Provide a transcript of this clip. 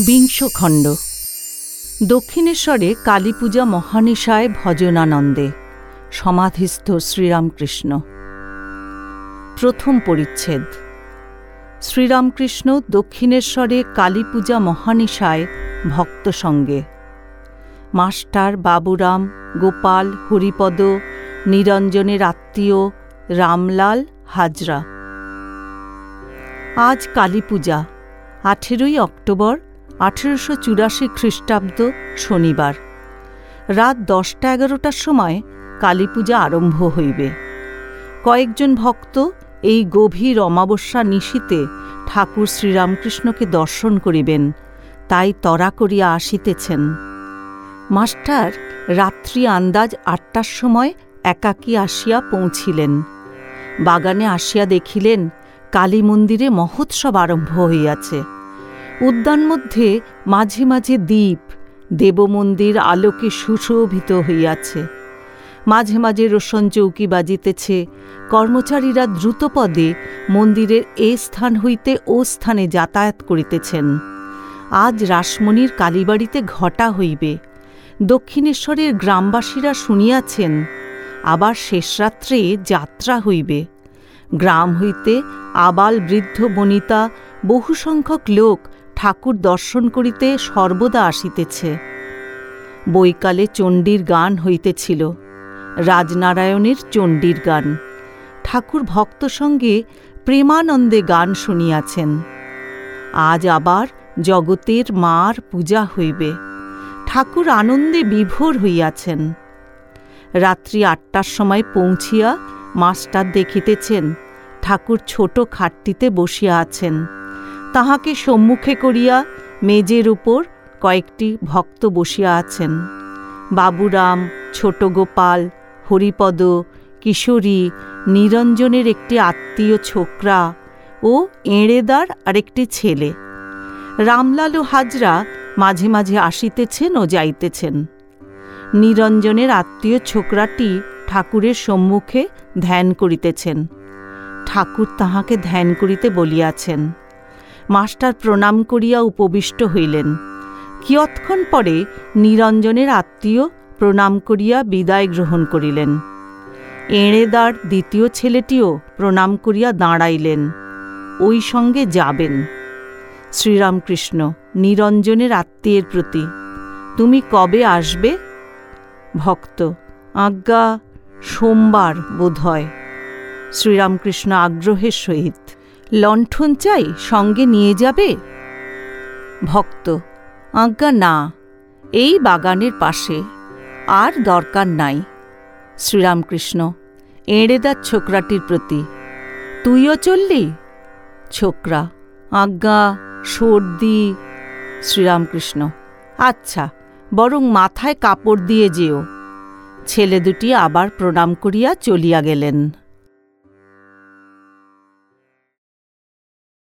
বিংশ খণ্ড দক্ষিণেশ্বরে কালীপূজা মহানিশায় ভজনানন্দে। সমাধিস্থ শ্রীরামকৃষ্ণ। প্রথম পরিচ্ছেদ। শ্রীরামকৃষ্ণ দক্ষিণেশ্বরে কালীপূজা মহানিশায় ভক্ত সঙ্গে। মাস্টার বাবুরাম, গোপাল, হরিপদ, নিরঞ্জনের আত্মীয়, রামলাল, হাজরা। আজ কালীপূজা, আঠেরোই অক্টোবর আঠেরোশো চুরাশি খ্রিস্টাব্দ শনিবার। রাত দশটা এগারোটার সময় কালীপূজা আরম্ভ হইবে। কয়েকজন ভক্ত এই গভীর অমাবস্যা নিশীতে ঠাকুর শ্রীরামকৃষ্ণকে দর্শন করিবেন, তাই তরা করিয়া আসিতেছেন। মাস্টার রাত্রি আন্দাজ আটটার সময় একাকী আসিয়া পৌঁছিলেন। বাগানে আসিয়া দেখিলেন কালী মন্দিরে মহোৎসব আরম্ভ হইয়াছে। উদ্যান মধ্যে মাঝে মাঝে দ্বীপ, দেবমন্দির আলোকে সুশোভিত হইয়াছে। মাঝে মাঝে রোশন চৌকি বাজিতেছে, কর্মচারীরা দ্রুতপদে মন্দিরের এ স্থান হইতে ও স্থানে যাতায়াত করিতেছেন। আজ রাসমণির কালীবাড়িতে ঘটা হইবে। দক্ষিণেশ্বরের গ্রামবাসীরা শুনিয়াছেন, আবার শেষরাত্রে যাত্রা হইবে। গ্রাম হইতে আবাল বৃদ্ধ বনিতা, বহুসংখ্যক লোক ঠাকুর দর্শন করিতে সর্বদা আসিতেছে। বৈকালে চণ্ডীর গান হইতেছিল, রাজনারায়ণের চণ্ডীর গান। ঠাকুর ভক্ত সঙ্গে প্রেমানন্দে গান শুনিয়াছেন। আজ আবার জগতের মার পূজা হইবে। ঠাকুর আনন্দে বিভোর হইয়াছেন। রাত্রি আটটার সময় পৌঁছিয়া মাস্টার দেখিতেছেন, ঠাকুর ছোট খাটটিতে বসিয়া আছেন। তাহাকে সম্মুখে করিয়া মেজের উপর কয়েকটি ভক্ত বসিয়া আছেন। বাবুরাম ছোট গোপাল হরিপদ, কিশোরী, নিরঞ্জনের একটি আত্মীয় ছোকরা ও এঁড়েদার আরেকটি ছেলে। রামলাল হাজরা মাঝে মাঝে আসিতেছেন ও যাইতেছেন। নিরঞ্জনের আত্মীয় ছোকরাটি ঠাকুরের সম্মুখে ধ্যান করিতেছেন। ঠাকুর তাহাকে ধ্যান করিতে বলিয়াছেন। মাস্টার প্রণাম করিয়া উপবিষ্ট হইলেন। কিয়ৎক্ষণ পরে নিরঞ্জনের আত্মীয় প্রণাম করিয়া বিদায় গ্রহণ করিলেন। এঁড়েদার দ্বিতীয় ছেলেটিও প্রণাম করিয়া দাঁড়াইলেন। ওই সঙ্গে যাবেন। শ্রীরামকৃষ্ণ, নিরঞ্জনের আত্মীয়ের প্রতি, তুমি কবে আসবে? ভক্ত, আজ্ঞা, সোমবার বোধ হয় শ্রীরামকৃষ্ণ আগ্রহের সহিত লণ্ঠন চাই সঙ্গে নিয়ে যাবে? ভক্ত, আজ্ঞা না, এই বাগানের পাশে আর দরকার নাই। শ্রীরামকৃষ্ণ এঁড়েদার ছোকরাটির প্রতি, তুইও চললি? ছোকরা, আজ্ঞা, সর্দি, শ্রীরামকৃষ্ণ আচ্ছা বরং মাথায় কাপড় দিয়ে যেও। ছেলে দুটি আবার প্রণাম করিয়া চলিয়া গেলেন।